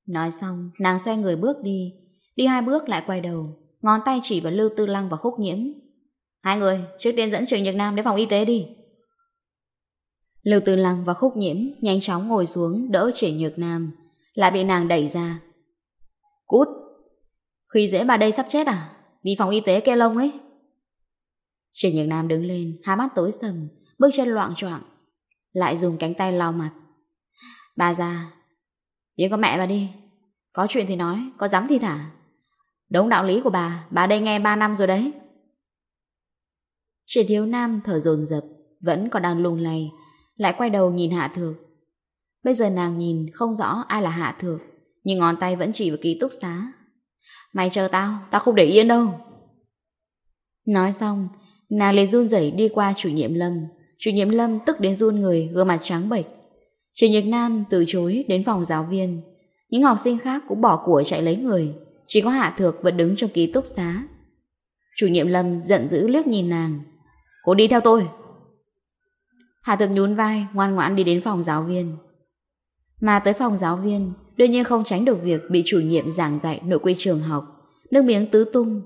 Nói xong, nàng xoay người bước đi. Đi hai bước lại quay đầu, ngón tay chỉ vào Lưu Tư Lăng và Khúc Nhiễm. Hai người, trước tiên dẫn Trịnh Nhược Nam đến phòng y tế đi. Lưu Tư Lăng và Khúc Nhiễm nhanh chóng ngồi xuống đỡ Triển Nhược Nam, lại bị nàng đẩy ra. Cút! Khi dễ bà đây sắp chết à? Đi phòng y tế kêu lông ấy. Triển Nhược Nam đứng lên, hai mắt tối sầm, bước chân loạn choạng, lại dùng cánh tay lau mặt. Bà già, tiếng có mẹ bà đi, có chuyện thì nói, có dám thì thả. Đúng đạo lý của bà, bà đây nghe ba năm rồi đấy. Triển Thiếu Nam thở dồn dập vẫn còn đang lùng lầy, lại quay đầu nhìn Hạ Thược. Bây giờ nàng nhìn không rõ ai là Hạ Thược, nhưng ngón tay vẫn chỉ vào ký túc xá. Mày chờ tao, tao không để yên đâu. Nói xong, nàng lấy run rẩy đi qua chủ nhiệm Lâm. Chủ nhiệm Lâm tức đến run người, gương mặt trắng bệch. Trừ Nhật Nam từ chối đến phòng giáo viên. Những học sinh khác cũng bỏ của chạy lấy người. Chỉ có Hạ Thược vẫn đứng trong ký túc xá. Chủ nhiệm Lâm giận dữ liếc nhìn nàng. Cô đi theo tôi. Hà Thực nhún vai, ngoan ngoãn đi đến phòng giáo viên. Mà tới phòng giáo viên, đương nhiên không tránh được việc bị chủ nhiệm giảng dạy nội quy trường học, nước miếng tứ tung.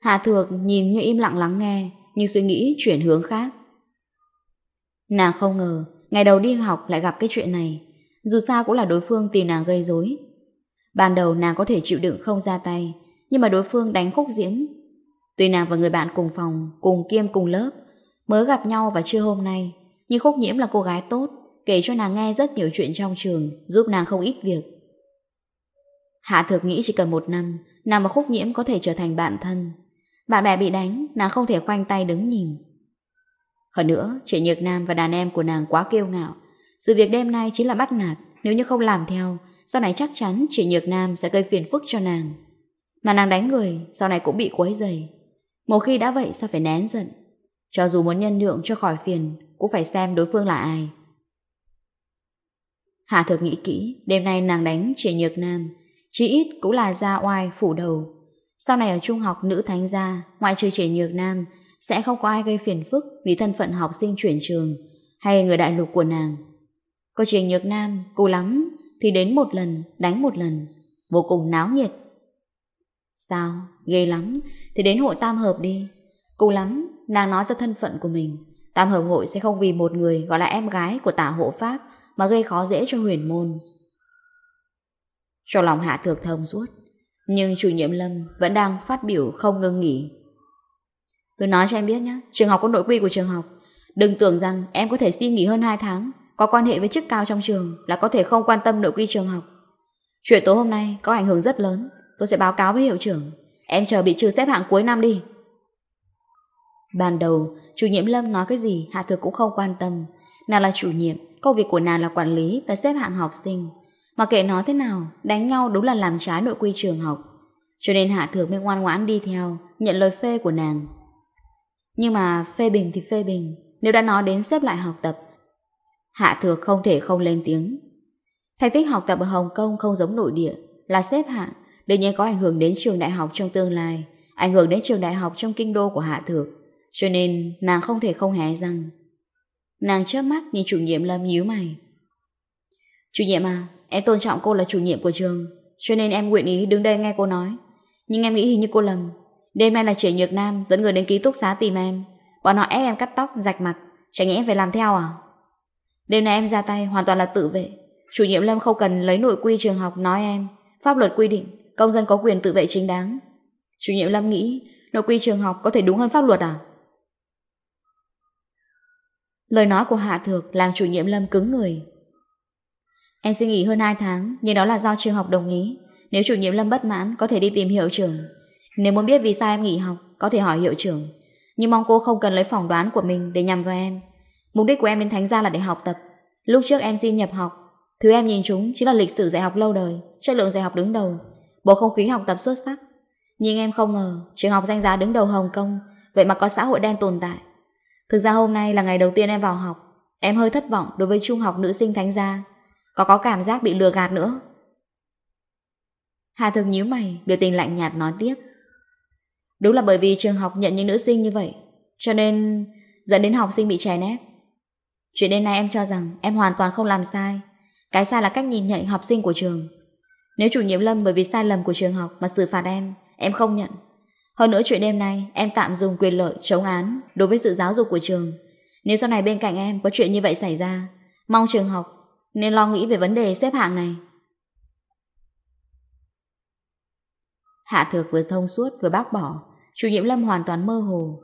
Hà Thược nhìn như im lặng lắng nghe, nhưng suy nghĩ chuyển hướng khác. Nàng không ngờ, ngày đầu đi học lại gặp cái chuyện này, dù sao cũng là đối phương tìm nàng gây rối Ban đầu nàng có thể chịu đựng không ra tay, nhưng mà đối phương đánh khúc diễm. Tuy nàng và người bạn cùng phòng, cùng kiêm cùng lớp, mới gặp nhau và chưa hôm nay, nhưng Khúc Nhiễm là cô gái tốt, kể cho nàng nghe rất nhiều chuyện trong trường, giúp nàng không ít việc. Hạ Thược nghĩ chỉ cần một năm, nàng và Khúc Nhiễm có thể trở thành bạn thân. Bạn bè bị đánh, nàng không thể khoanh tay đứng nhìn. Hơn nữa, chị Nhược Nam và đàn em của nàng quá kiêu ngạo. Sự việc đêm nay chính là bắt nạt, nếu như không làm theo, sau này chắc chắn chị Nhược Nam sẽ gây phiền phức cho nàng. Mà nàng đánh người, sau này cũng bị quấy dày. Một khi đã vậy sao phải nén giận, cho dù muốn nhân nhượng cho khỏi phiền, cũng phải xem đối phương là ai. Hạ thực nghĩ kỹ, đêm nay nàng đánh chỉ nhược nam, chí ít cũng là ra oai phủ đầu. Sau này ở trung học nữ thánh gia, ngoại trừ chỉ nhược nam, sẽ không có ai gây phiền phức vì thân phận học sinh chuyển trường hay người đại lục của nàng. Có chỉ nhược nam, cố lắm, thì đến một lần, đánh một lần, vô cùng náo nhiệt. Sao, ghê lắm, thì đến hội tam hợp đi. Cố lắm, nàng nói ra thân phận của mình. Tam hợp hội sẽ không vì một người gọi là em gái của tả hộ pháp mà gây khó dễ cho huyền môn. Trong lòng hạ thược thông suốt, nhưng chủ nhiệm Lâm vẫn đang phát biểu không ngưng nghỉ. tôi nói cho em biết nhé, trường học có nội quy của trường học. Đừng tưởng rằng em có thể xin nghỉ hơn 2 tháng, có quan hệ với chức cao trong trường là có thể không quan tâm nội quy trường học. Chuyện tối hôm nay có ảnh hưởng rất lớn, tôi sẽ báo cáo với hiệu trưởng. Em chờ bị trừ xếp hạng cuối năm đi. Ban đầu, chủ nhiệm Lâm nói cái gì Hạ Thược cũng không quan tâm. Nàng là chủ nhiệm, công việc của nàng là quản lý và xếp hạng học sinh. Mà kệ nói thế nào, đánh nhau đúng là làm trái nội quy trường học. Cho nên Hạ Thược mới ngoan ngoãn đi theo, nhận lời phê của nàng. Nhưng mà phê bình thì phê bình, nếu đã nói đến xếp lại học tập. Hạ Thược không thể không lên tiếng. Thành tích học tập ở Hồng Kông không giống nội địa, là xếp hạng, đương nhiên có ảnh hưởng đến trường đại học trong tương lai, ảnh hưởng đến trường đại học trong kinh đô của Hạ Thược. Cho nên nàng không thể không hé răng. Nàng chớp mắt nhìn chủ nhiệm Lâm nhíu mày. Chủ nhiệm à Em tôn trọng cô là chủ nhiệm của trường Cho nên em nguyện ý đứng đây nghe cô nói. Nhưng em nghĩ hình như cô lầm. Đêm nay là trẻ nhược nam dẫn người đến ký túc xá tìm em. Bọn họ ép em cắt tóc, rạch mặt Chả nhẽ em phải làm theo à? Đêm nay em ra tay hoàn toàn là tự vệ. Chủ nhiệm Lâm không cần lấy nội quy trường học nói em. Pháp luật quy định Công dân có quyền tự vệ chính đáng. Chủ nhiệm Lâm nghĩ nội quy trường học có thể đúng hơn pháp luật à? Lời nói của Hạ Thược làm chủ nhiệm Lâm cứng người. Em xin nghỉ hơn 2 tháng, nhưng đó là do trường học đồng ý. Nếu chủ nhiệm Lâm bất mãn, có thể đi tìm hiệu trưởng. Nếu muốn biết vì sao em nghỉ học, có thể hỏi hiệu trưởng. Nhưng mong cô không cần lấy phỏng đoán của mình để nhằm vào em. Mục đích của em đến Thánh Gia là để học tập. Lúc trước em xin nhập học, thứ em nhìn chúng chính là lịch sử dạy học lâu đời, chất lượng dạy học đứng đầu, bộ không khí học tập xuất sắc. Nhưng em không ngờ, trường học danh giá đứng đầu Hồng Kông, vậy mà có xã hội đen tồn tại. Thực ra hôm nay là ngày đầu tiên em vào học, em hơi thất vọng đối với trung học nữ sinh thánh gia, có có cảm giác bị lừa gạt nữa. Hà Thường nhíu mày, biểu tình lạnh nhạt nói tiếp. Đúng là bởi vì trường học nhận những nữ sinh như vậy, cho nên dẫn đến học sinh bị chè nép. Chuyện đến nay em cho rằng em hoàn toàn không làm sai, cái sai là cách nhìn nhận học sinh của trường. Nếu chủ nhiệm Lâm bởi vì sai lầm của trường học mà xử phạt em, em không nhận. Hơn nữa chuyện đêm nay em tạm dùng quyền lợi chống án đối với sự giáo dục của trường. Nếu sau này bên cạnh em có chuyện như vậy xảy ra, mong trường học nên lo nghĩ về vấn đề xếp hạng này. Hạ thược vừa thông suốt vừa bác bỏ, chủ nhiệm Lâm hoàn toàn mơ hồ.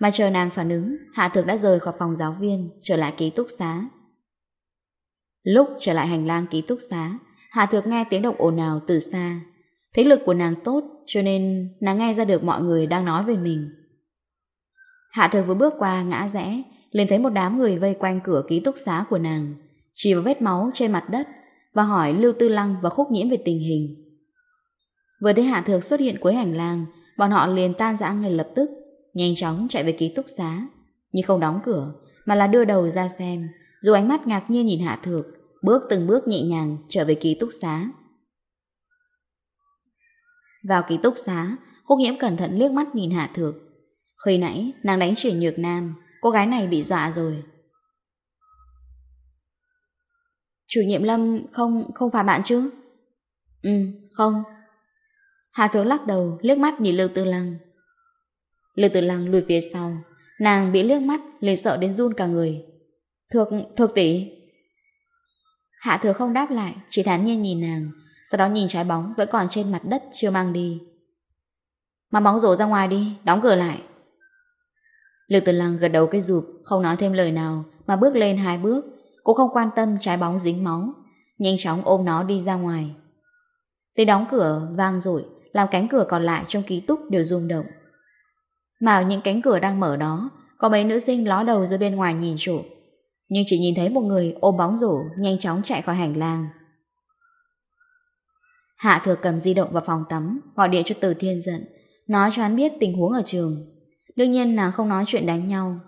Mà chờ nàng phản ứng, Hạ thược đã rời khỏi phòng giáo viên, trở lại ký túc xá. Lúc trở lại hành lang ký túc xá, Hạ thược nghe tiếng động ồn ào từ xa, Thế lực của nàng tốt cho nên nàng nghe ra được mọi người đang nói về mình. Hạ Thừa vừa bước qua ngã rẽ, liền thấy một đám người vây quanh cửa ký túc xá của nàng, chỉ vào vết máu trên mặt đất và hỏi Lưu Tư Lăng và Khúc Nhiễm về tình hình. Vừa thấy Hạ Thược xuất hiện cuối hành lang, bọn họ liền tan rã ngay lập tức, nhanh chóng chạy về ký túc xá, nhưng không đóng cửa, mà là đưa đầu ra xem, dù ánh mắt ngạc nhiên nhìn Hạ Thược, bước từng bước nhẹ nhàng trở về ký túc xá. Vào ký túc xá, khúc nhiễm cẩn thận liếc mắt nhìn Hạ Thược. Khi nãy, nàng đánh chuyển nhược nam, cô gái này bị dọa rồi. Chủ nhiệm Lâm không không phải bạn chứ? Ừ, không. Hạ Thược lắc đầu, liếc mắt nhìn Lưu Tư Lăng. Lưu Tư Lăng lùi phía sau, nàng bị liếc mắt, liền sợ đến run cả người. Thược, thược tỷ. Hạ Thược không đáp lại, chỉ thản nhiên nhìn nàng, sau đó nhìn trái bóng vẫn còn trên mặt đất chưa mang đi. mà bóng rổ ra ngoài đi, đóng cửa lại. Lương Tử Lăng gật đầu cái rụp, không nói thêm lời nào mà bước lên hai bước, cũng không quan tâm trái bóng dính máu, nhanh chóng ôm nó đi ra ngoài. Tiếng đóng cửa vang dội, làm cánh cửa còn lại trong ký túc đều rung động. Mà ở những cánh cửa đang mở đó, có mấy nữ sinh ló đầu ra bên ngoài nhìn trộm, nhưng chỉ nhìn thấy một người ôm bóng rổ nhanh chóng chạy khỏi hành lang. Hạ thừa cầm di động vào phòng tắm, gọi điện cho Từ Thiên giận, nói cho hắn biết tình huống ở trường. Đương nhiên nàng không nói chuyện đánh nhau.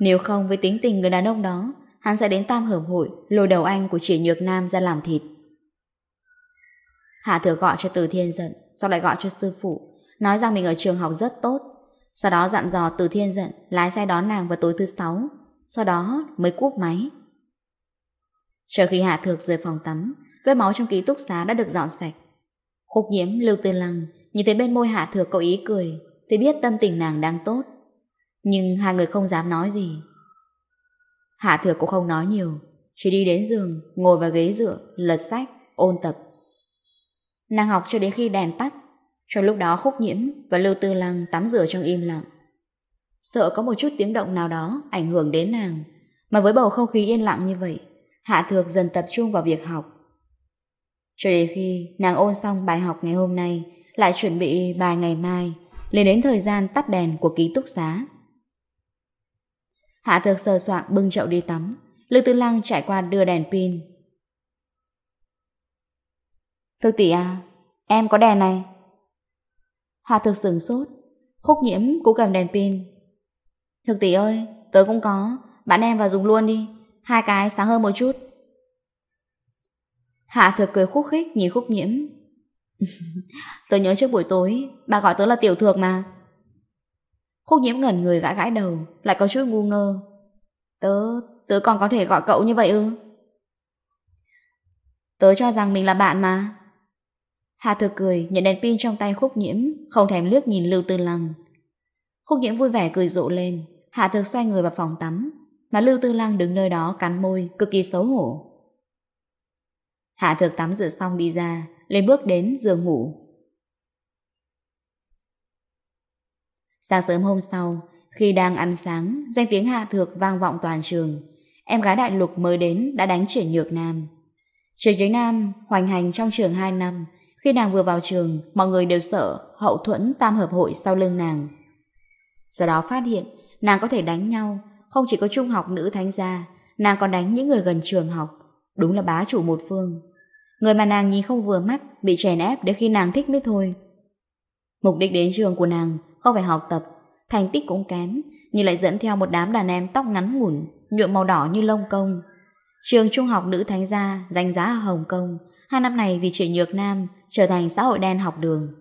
Nếu không với tính tình người đàn ông đó, hắn sẽ đến tam hợp hội, lôi đầu anh của chỉ nhược nam ra làm thịt. Hạ thừa gọi cho Từ Thiên giận, sau lại gọi cho sư phụ, nói rằng mình ở trường học rất tốt. Sau đó dặn dò Từ Thiên giận, lái xe đón nàng vào tối thứ sáu, sau đó mới cúp máy. Chờ khi Hạ Thược rời phòng tắm, vết máu trong ký túc xá đã được dọn sạch. Khúc nhiễm Lưu Tư Lăng nhìn thấy bên môi Hạ Thừa cậu ý cười thì biết tâm tình nàng đang tốt. Nhưng hai người không dám nói gì. Hạ Thừa cũng không nói nhiều, chỉ đi đến giường, ngồi vào ghế dựa, lật sách, ôn tập. Nàng học cho đến khi đèn tắt, cho lúc đó Khúc nhiễm và Lưu Tư Lăng tắm rửa trong im lặng. Sợ có một chút tiếng động nào đó ảnh hưởng đến nàng, mà với bầu không khí yên lặng như vậy, Hạ Thược dần tập trung vào việc học cho đến khi nàng ôn xong bài học ngày hôm nay, lại chuẩn bị bài ngày mai, lên đến thời gian tắt đèn của ký túc xá. Hạ thực sờ soạn bưng chậu đi tắm, Lữ Tư Lăng trải qua đưa đèn pin. Thực tỷ à, em có đèn này. Hạ thực sửng sốt, khúc nhiễm cũng cầm đèn pin. Thực tỷ ơi, tớ cũng có, bạn em vào dùng luôn đi, hai cái sáng hơn một chút. Hạ thừa cười khúc khích nhìn khúc nhiễm. tớ nhớ trước buổi tối, bà gọi tớ là tiểu thược mà. Khúc nhiễm ngẩn người gãi gãi đầu, lại có chút ngu ngơ. Tớ, tớ còn có thể gọi cậu như vậy ư? Tớ cho rằng mình là bạn mà. Hạ thừa cười, nhận đèn pin trong tay khúc nhiễm, không thèm liếc nhìn Lưu Tư Lăng. Khúc nhiễm vui vẻ cười rộ lên, Hạ thực xoay người vào phòng tắm, mà Lưu Tư Lăng đứng nơi đó cắn môi, cực kỳ xấu hổ. Hạ Thược tắm rửa xong đi ra, lên bước đến giường ngủ. Sáng sớm hôm sau, khi đang ăn sáng, danh tiếng Hạ Thược vang vọng toàn trường. Em gái đại lục mới đến đã đánh chuyển nhược nam. Trường Chính Nam hoành hành trong trường 2 năm. Khi nàng vừa vào trường, mọi người đều sợ hậu thuẫn tam hợp hội sau lưng nàng. Sau đó phát hiện, nàng có thể đánh nhau, không chỉ có trung học nữ thánh gia, nàng còn đánh những người gần trường học. Đúng là bá chủ một phương. Người mà nàng nhìn không vừa mắt, Bị chèn ép đến khi nàng thích mới thôi. Mục đích đến trường của nàng Không phải học tập, Thành tích cũng kém, Nhưng lại dẫn theo một đám đàn em tóc ngắn ngủn, Nhuộm màu đỏ như lông công. Trường trung học nữ thánh gia Danh giá ở Hồng Kông, Hai năm này vì chị Nhược Nam Trở thành xã hội đen học đường.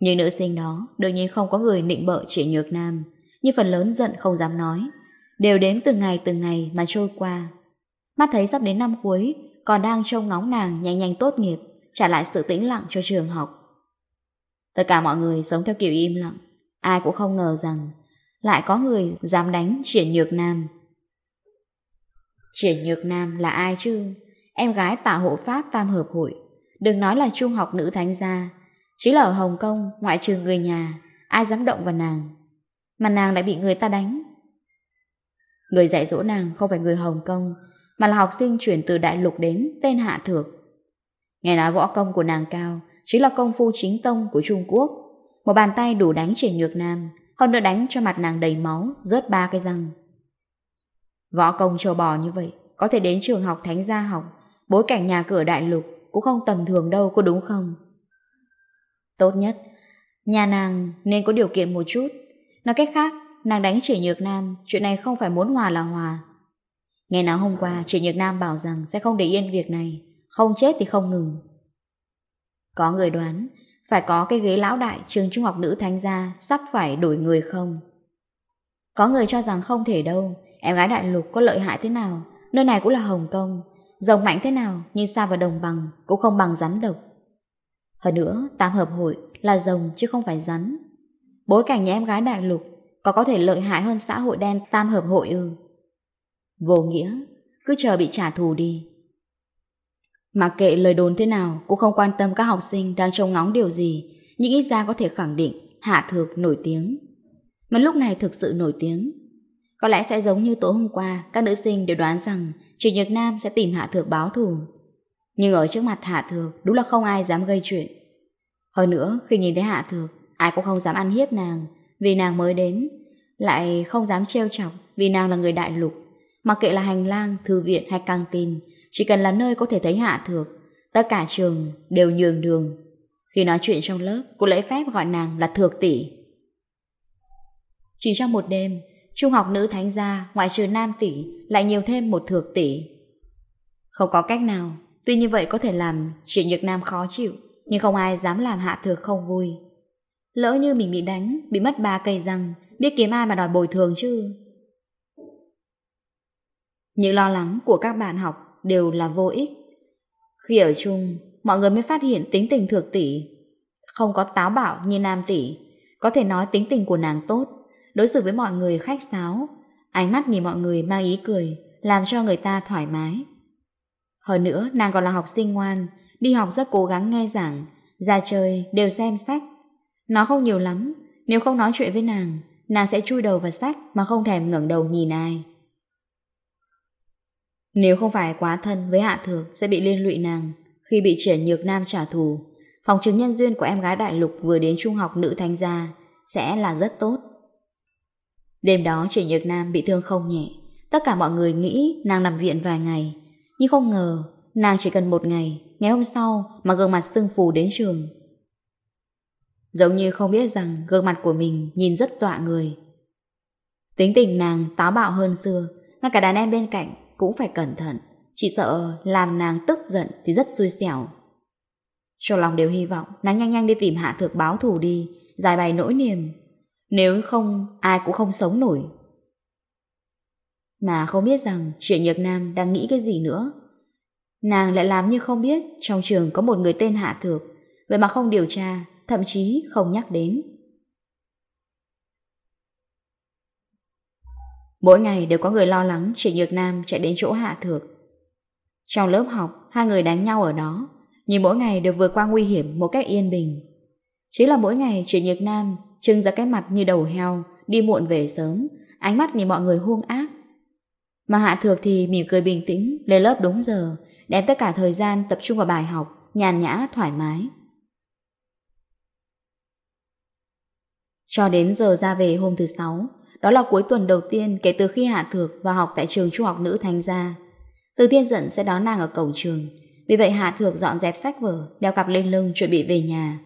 Những nữ sinh đó Đương nhiên không có người nịnh bợ chị Nhược Nam, Nhưng phần lớn giận không dám nói, Đều đếm từng ngày từng ngày mà trôi qua. Mắt thấy sắp đến năm cuối còn đang trông ngóng nàng nhanh nhanh tốt nghiệp, trả lại sự tĩnh lặng cho trường học. Tất cả mọi người sống theo kiểu im lặng, ai cũng không ngờ rằng lại có người dám đánh Triển Nhược Nam. Triển Nhược Nam là ai chứ? Em gái tạ hộ Pháp Tam Hợp Hội, đừng nói là trung học nữ thánh gia, chỉ là ở Hồng Kông, ngoại trừ người nhà, ai dám động vào nàng. Mà nàng lại bị người ta đánh. Người dạy dỗ nàng không phải người Hồng Kông, mà là học sinh chuyển từ đại lục đến tên Hạ Thược. Nghe nói võ công của nàng cao, chính là công phu chính tông của Trung Quốc. Một bàn tay đủ đánh triển nhược nam, hơn nữa đánh cho mặt nàng đầy máu, rớt ba cái răng. Võ công trâu bò như vậy, có thể đến trường học thánh gia học, bối cảnh nhà cửa đại lục cũng không tầm thường đâu có đúng không? Tốt nhất, nhà nàng nên có điều kiện một chút. Nói cách khác, nàng đánh chỉ nhược nam, chuyện này không phải muốn hòa là hòa, Nghe nói hôm qua Trịnh Nhược Nam bảo rằng sẽ không để yên việc này, không chết thì không ngừng. Có người đoán, phải có cái ghế lão đại trường trung học nữ thánh gia sắp phải đổi người không? Có người cho rằng không thể đâu, em gái đại lục có lợi hại thế nào, nơi này cũng là Hồng Kông, rồng mạnh thế nào nhưng xa vào đồng bằng cũng không bằng rắn độc. Hơn nữa, tam hợp hội là rồng chứ không phải rắn. Bối cảnh nhà em gái đại lục có có thể lợi hại hơn xã hội đen tam hợp hội ư. Vô nghĩa, cứ chờ bị trả thù đi. Mặc kệ lời đồn thế nào, cũng không quan tâm các học sinh đang trông ngóng điều gì, nhưng ít ra có thể khẳng định Hạ Thược nổi tiếng. Mà lúc này thực sự nổi tiếng. Có lẽ sẽ giống như tối hôm qua, các nữ sinh đều đoán rằng Trịnh Nhược Nam sẽ tìm Hạ Thược báo thù. Nhưng ở trước mặt Hạ Thược, đúng là không ai dám gây chuyện. Hơn nữa, khi nhìn thấy Hạ Thược, ai cũng không dám ăn hiếp nàng, vì nàng mới đến, lại không dám trêu chọc, vì nàng là người đại lục. Mặc kệ là hành lang, thư viện hay căng tin, chỉ cần là nơi có thể thấy Hạ Thược, tất cả trường đều nhường đường. Khi nói chuyện trong lớp, cô lễ phép gọi nàng là Thược tỷ. Chỉ trong một đêm, trung học nữ thánh gia ngoại trừ nam tỷ lại nhiều thêm một thược tỷ. Không có cách nào, tuy như vậy có thể làm chị Nhược Nam khó chịu, nhưng không ai dám làm hạ thược không vui. Lỡ như mình bị đánh, bị mất ba cây răng, biết kiếm ai mà đòi bồi thường chứ. Những lo lắng của các bạn học đều là vô ích. Khi ở chung, mọi người mới phát hiện tính tình thược tỷ. Không có táo bạo như nam tỷ, có thể nói tính tình của nàng tốt, đối xử với mọi người khách sáo, ánh mắt nhìn mọi người mang ý cười, làm cho người ta thoải mái. Hơn nữa, nàng còn là học sinh ngoan, đi học rất cố gắng nghe giảng, ra chơi đều xem sách. Nó không nhiều lắm, nếu không nói chuyện với nàng, nàng sẽ chui đầu vào sách mà không thèm ngẩng đầu nhìn ai. Nếu không phải quá thân với Hạ Thược sẽ bị liên lụy nàng khi bị triển nhược nam trả thù. Phòng chứng nhân duyên của em gái đại lục vừa đến trung học nữ thanh gia sẽ là rất tốt. Đêm đó triển nhược nam bị thương không nhẹ. Tất cả mọi người nghĩ nàng nằm viện vài ngày. Nhưng không ngờ nàng chỉ cần một ngày, ngày hôm sau mà gương mặt sưng phù đến trường. Giống như không biết rằng gương mặt của mình nhìn rất dọa người. Tính tình nàng táo bạo hơn xưa, ngay cả đàn em bên cạnh cũng phải cẩn thận, chỉ sợ làm nàng tức giận thì rất xui xẻo. Trong lòng đều hy vọng nàng nhanh nhanh đi tìm hạ thược báo thù đi, giải bày nỗi niềm. Nếu không, ai cũng không sống nổi. Mà không biết rằng chuyện Nhược Nam đang nghĩ cái gì nữa. Nàng lại làm như không biết trong trường có một người tên Hạ Thược, vậy mà không điều tra, thậm chí không nhắc đến. Mỗi ngày đều có người lo lắng Triển Nhược Nam chạy đến chỗ Hạ Thược. Trong lớp học, hai người đánh nhau ở đó, nhưng mỗi ngày đều vượt qua nguy hiểm một cách yên bình. Chỉ là mỗi ngày Triển Nhược Nam trưng ra cái mặt như đầu heo, đi muộn về sớm, ánh mắt nhìn mọi người hung ác. Mà Hạ Thược thì mỉm cười bình tĩnh, lên lớp đúng giờ, đem tất cả thời gian tập trung vào bài học, nhàn nhã, thoải mái. Cho đến giờ ra về hôm thứ sáu, đó là cuối tuần đầu tiên kể từ khi Hạ Thược vào học tại trường trung học nữ Thanh Gia. Từ Thiên Dận sẽ đón nàng ở cổng trường. Vì vậy Hạ Thược dọn dẹp sách vở, đeo cặp lên lưng chuẩn bị về nhà.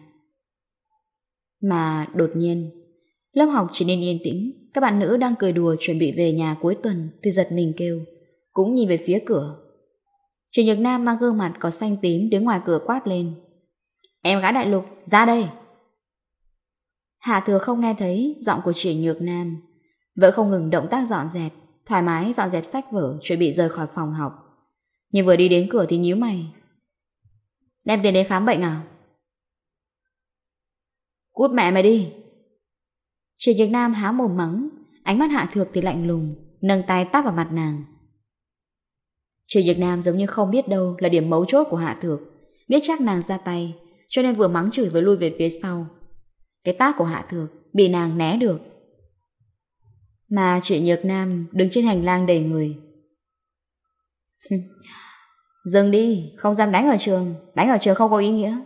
Mà đột nhiên, lớp học chỉ nên yên tĩnh. Các bạn nữ đang cười đùa chuẩn bị về nhà cuối tuần thì giật mình kêu. Cũng nhìn về phía cửa. Trình Nhược Nam mang gương mặt có xanh tím đứng ngoài cửa quát lên. Em gái đại lục, ra đây! Hạ Thược không nghe thấy giọng của Triển Nhược Nam. Vợ không ngừng động tác dọn dẹp, thoải mái dọn dẹp sách vở, chuẩn bị rời khỏi phòng học. Nhưng vừa đi đến cửa thì nhíu mày. Đem tiền đến khám bệnh à? Cút mẹ mày đi! Triệu Nhật Nam há mồm mắng, ánh mắt Hạ Thược thì lạnh lùng, nâng tay tát vào mặt nàng. Triệu Nhật Nam giống như không biết đâu là điểm mấu chốt của Hạ Thược, biết chắc nàng ra tay, cho nên vừa mắng chửi vừa lui về phía sau. Cái tác của Hạ Thược bị nàng né được, mà chị Nhược Nam đứng trên hành lang đầy người. Dừng đi, không dám đánh ở trường, đánh ở trường không có ý nghĩa.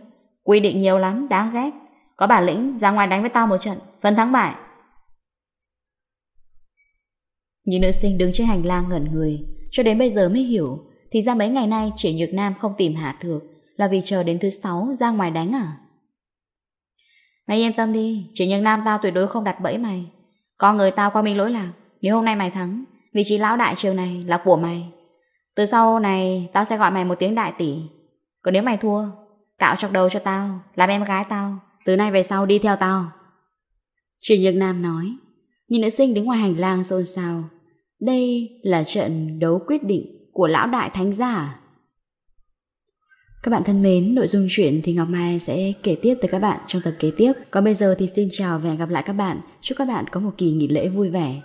Quy định nhiều lắm, đáng ghét. Có bản lĩnh, ra ngoài đánh với tao một trận, phân thắng bại. Những nữ sinh đứng trên hành lang ngẩn người, cho đến bây giờ mới hiểu, thì ra mấy ngày nay chị Nhược Nam không tìm Hạ Thược là vì chờ đến thứ sáu ra ngoài đánh à? Mày yên tâm đi, chị Nhược Nam tao tuyệt đối không đặt bẫy mày, con người tao qua minh lỗi là Nếu hôm nay mày thắng, Vị trí lão đại chiều này là của mày. Từ sau này, tao sẽ gọi mày một tiếng đại tỷ. Còn nếu mày thua, Cạo chọc đầu cho tao, Làm em gái tao, Từ nay về sau đi theo tao. Truyền Nhược Nam nói, Nhìn nữ sinh đứng ngoài hành lang xôn xao. Đây là trận đấu quyết định Của lão đại thánh giả. Các bạn thân mến, nội dung chuyện thì Ngọc Mai sẽ kể tiếp tới các bạn trong tập kế tiếp. Còn bây giờ thì xin chào và hẹn gặp lại các bạn. Chúc các bạn có một kỳ nghỉ lễ vui vẻ.